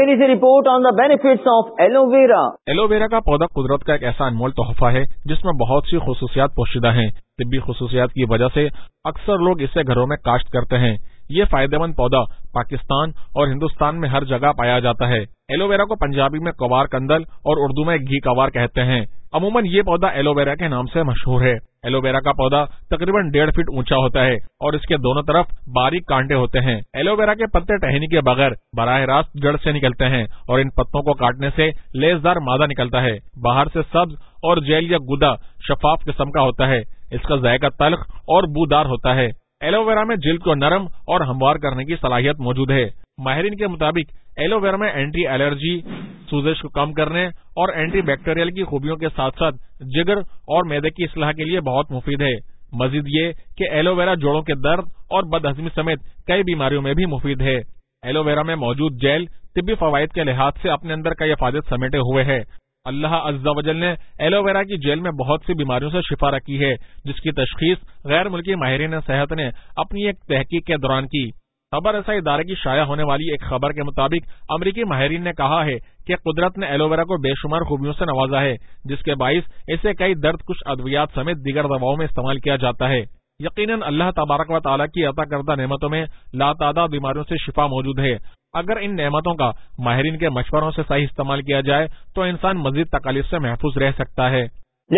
Report on the benefits of aloe vera aloe vera کا پودا قدرت کا ایک ایسا انمول تحفہ ہے، جس میں بہت سی خصوصیات پوشیدہ ہیں۔ طبی خصوصیات کی وجہ سے اکثر لوگ اسے گھروں میں کاشت کرتے ہیں۔ یہ فائدہ مند پودا پاکستان اور ہندوستان میں ہر جگہ پایا جاتا ہے۔ ایلو ویرا کو پنجابی میں کوار کندل اور اردو میں گھی کوار کہتے ہیں۔ عموماً یہ پودا ایلو ویرا کے نام سے مشہور ہے۔ ایلو ویرا کا پودا تقریباً ڈیڑھ فٹ اونچا ہوتا ہے اور اس کے دونوں طرف باریک کانٹے ہوتے ہیں۔ ایلو ویرا کے پتے ٹہنی کے بغیر براہ راست جڑ سے نکلتے ہیں اور ان پتوں کو کاٹنے سے لیزدار مادہ نکلتا ہے۔ باہر سے سبز اور جیل یا گدا شفاف قسم کا ہوتا ہے۔ اس کا ذائقہ تلخ اور بودار ہوتا ہے۔ ایلو ویرا میں جلد کو نرم اور ہموار کرنے کی صلاحیت موجود ہے۔ ماہرین کے مطابق ایلو ویرا میں اینٹی الرجی سوزش کو کم کرنے اور اینٹی بیکٹیریل کی خوبیوں کے ساتھ ساتھ جگر اور میدے کی اصلاح کے لیے بہت مفید ہے۔ مزید یہ کہ ایلو ویرا جوڑوں کے درد اور بد ہضمی سمیت کئی بیماریوں میں بھی مفید ہے۔ ایلو ویرا میں موجود جیل طبی فوائد کے لحاظ سے اپنے اندر کئی افادت سمیٹے ہوئے ہے اللہ عز و جل نے ایلو ویرا کی جیل میں بہت سی بیماریوں سے شفا رکھی ہے، جس کی تشخیص غیر ملکی ماہرین صحت نے اپنی ایک تحقیق کے دوران کی۔ خبر ایسا ادارے کی شائع ہونے والی ایک خبر کے مطابق امریکی ماہرین نے کہا ہے کہ قدرت نے ایلوویرا کو بے شمار خوبیوں سے نوازا ہے، جس کے باعث اسے کئی درد کچھ ادویات سمیت دیگر دواؤں میں استعمال کیا جاتا ہے۔ یقیناً اللہ تبارک و تعالیٰ کی عطا کردہ نعمتوں میں لاتعداد بیماریوں سے شفا موجود ہے۔ اگر ان نعمتوں کا ماہرین کے مشوروں سے صحیح استعمال کیا جائے، تو انسان مزید تکالیف سے محفوظ رہ سکتا ہے۔